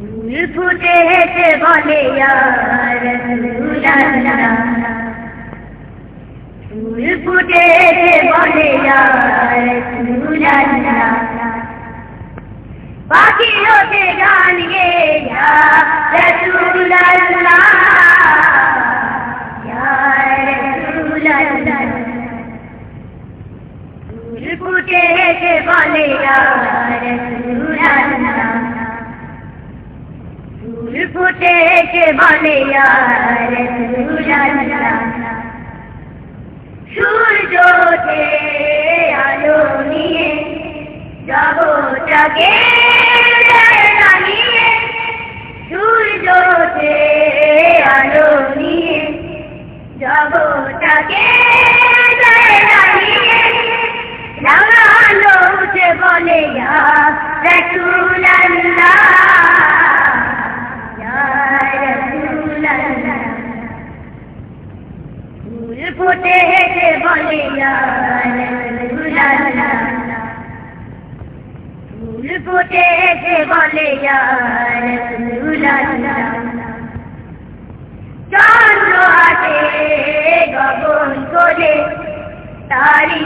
पूछे है के बोले यार फूल फूटे के बोले यार बाकी होते गान ये या रसूला फूल फूटे के बोले यार হেসে বলে সূর্য আলো নিয়ে জগটাকে সূর্য আলো বলে তারি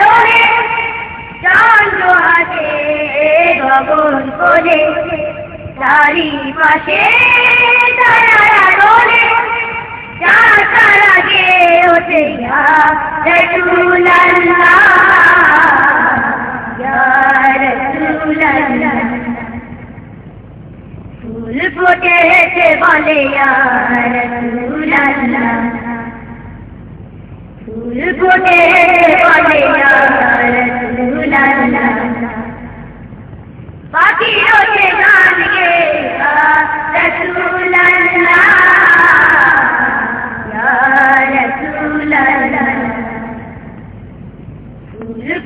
দোলে। চন্দ্র হাতে গগন করে তারি পাশে তারা भले फूल बोटे भले यार भुला